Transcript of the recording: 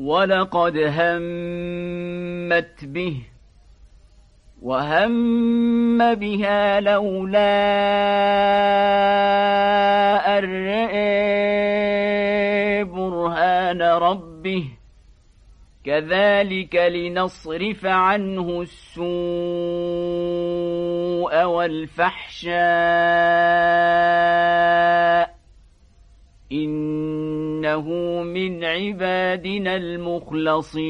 ولقد همت به وهم بها لولا أن برهان ربه كذلك لنصرف عنه السوء والفحشاء إنه من عبادنا المخلصين